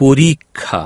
পরীক্ষা